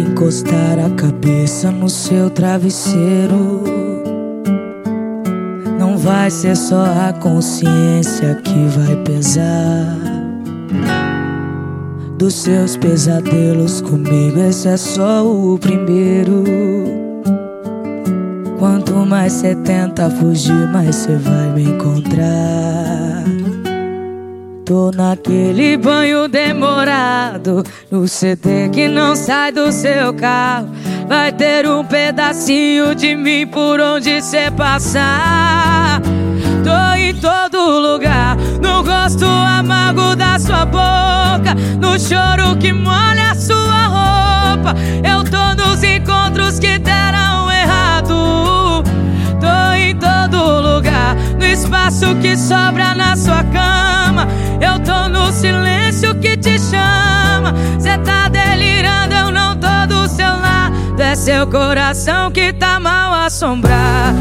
encostar a cabeça no seu travesseiro. Não vai ser só a consciência que vai pesar. Dos seus pesadelos comigo, esse é só o primeiro. Quanto mais cê tenta fugir, mais cê vai me encontrar. Tô naquele banho demorado, no CD que não sai do seu carro. Vai ter um pedacinho de mim por onde cê passar. Tô em todo lugar, no gosto amargo da sua boca, no choro que molha a sua roupa. Eu tô nos encontros que deram errado. Tô em todo lugar, no espaço que sobra seu coração que tá mal assombrado.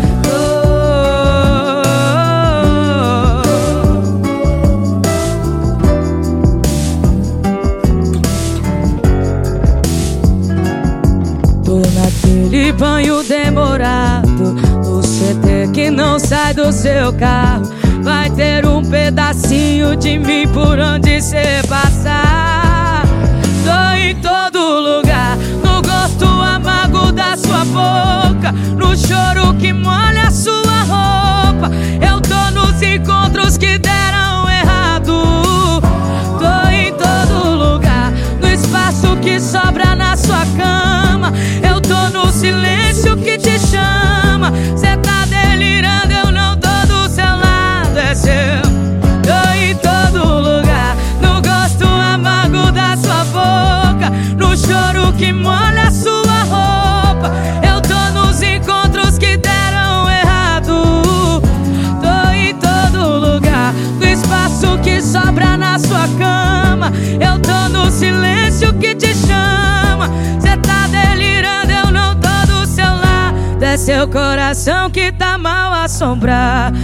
Tô naquele banho demorado No CT que não sai do seu carro Vai ter um pedacinho de mim por onde cê passar roupa Eu tô nos encontros seu coração que tá mal assombrado